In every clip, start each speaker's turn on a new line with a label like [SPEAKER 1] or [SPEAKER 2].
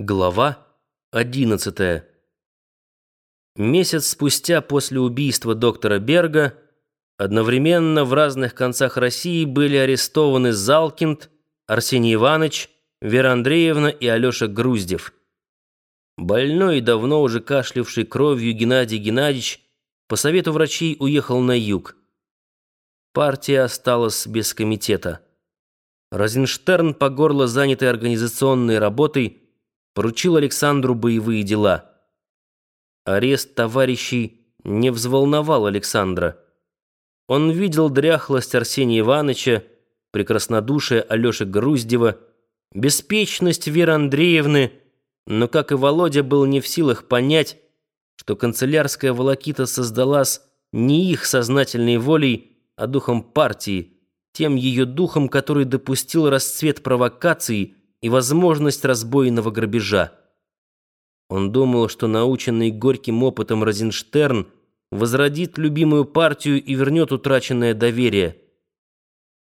[SPEAKER 1] Глава 11. Месяц спустя после убийства доктора Берга одновременно в разных концах России были арестованы Залкинд, Арсений Иванович, Вера Андреевна и Алеша Груздев. Больной и давно уже кашлявший кровью Геннадий Геннадьевич по совету врачей уехал на юг. Партия осталась без комитета. Розенштерн, по горло занятый организационной работой, поручил Александру боевые дела. Арест товарищей не взволновал Александра. Он видел дряхлость Арсения Ивановича, прекраснодушие Алёши Груздева, беспечность Веры Андреевны, но, как и Володя, был не в силах понять, что канцелярская волокита создалась не их сознательной волей, а духом партии, тем ее духом, который допустил расцвет провокаций, и возможность разбойного грабежа. Он думал, что наученный горьким опытом Розенштерн возродит любимую партию и вернет утраченное доверие.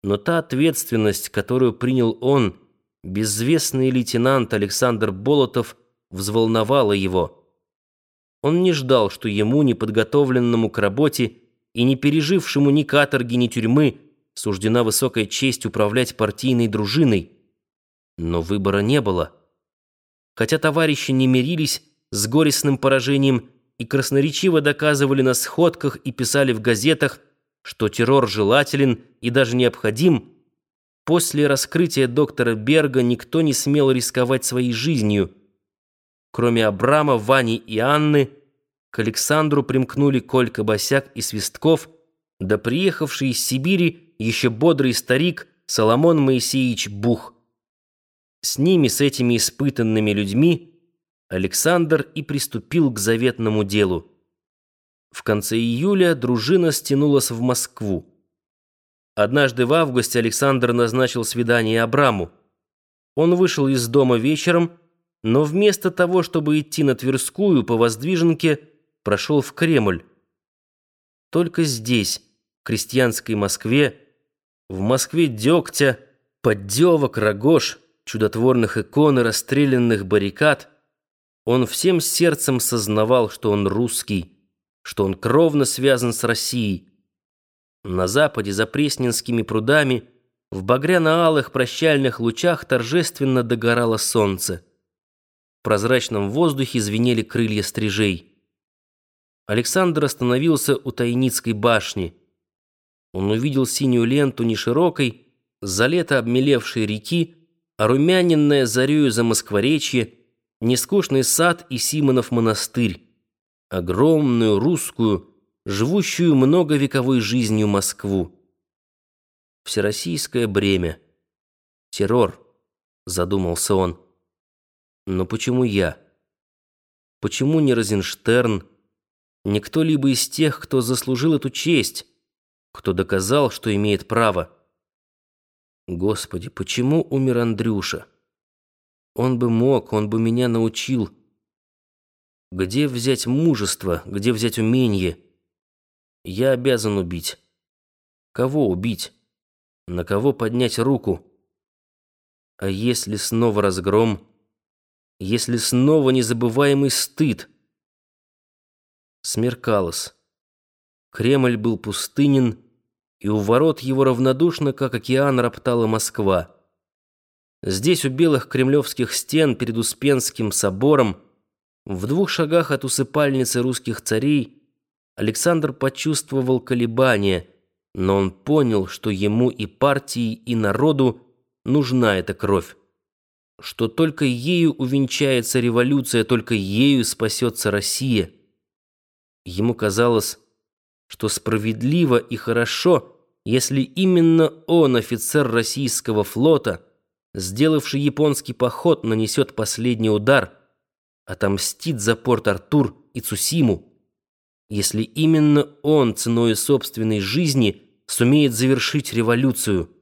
[SPEAKER 1] Но та ответственность, которую принял он, безвестный лейтенант Александр Болотов, взволновала его. Он не ждал, что ему, неподготовленному к работе и не пережившему ни каторги, ни тюрьмы, суждена высокая честь управлять партийной дружиной – но выбора не было. Хотя товарищи не мирились с горестным поражением и красноречиво доказывали на сходках и писали в газетах, что террор желателен и даже необходим, после раскрытия доктора Берга никто не смел рисковать своей жизнью. Кроме Абрама, Вани и Анны, к Александру примкнули Колька Босяк и Свистков, да приехавший из Сибири еще бодрый старик Соломон Моисеевич Бух – с ними, с этими испытанными людьми, Александр и приступил к заветному делу. В конце июля дружина стянулась в Москву. Однажды в августе Александр назначил свидание Абраму. Он вышел из дома вечером, но вместо того, чтобы идти на Тверскую по Воздвиженке, прошел в Кремль. Только здесь, в крестьянской Москве, в Москве дегтя, поддевок, рогож — чудотворных икон и расстрелянных баррикад, он всем сердцем сознавал, что он русский, что он кровно связан с Россией. На западе, за Пресненскими прудами, в багряно-алых прощальных лучах торжественно догорало солнце. В прозрачном воздухе звенели крылья стрижей. Александр остановился у Тайницкой башни. Он увидел синюю ленту неширокой, за лето обмелевшей реки, румяненное зарею за Москворечье, нескучный сад и Симонов монастырь, огромную русскую, живущую многовековой жизнью Москву. Всероссийское бремя. Террор, задумался он. Но почему я? Почему не Розенштерн, не кто-либо из тех, кто заслужил эту честь, кто доказал, что имеет право? Господи, почему умер Андрюша? Он бы мог, он бы меня научил. Где взять мужество, где взять умение? Я обязан убить. Кого убить? На кого поднять руку? А если снова разгром? Если снова незабываемый стыд? Смеркалось. Кремль был пустынен, и у ворот его равнодушно, как океан, роптала Москва. Здесь, у белых кремлевских стен, перед Успенским собором, в двух шагах от усыпальницы русских царей, Александр почувствовал колебания, но он понял, что ему и партии, и народу нужна эта кровь, что только ею увенчается революция, только ею спасется Россия. Ему казалось, что справедливо и хорошо, если именно он, офицер российского флота, сделавший японский поход, нанесет последний удар, отомстит за Порт-Артур и Цусиму, если именно он ценой собственной жизни сумеет завершить революцию –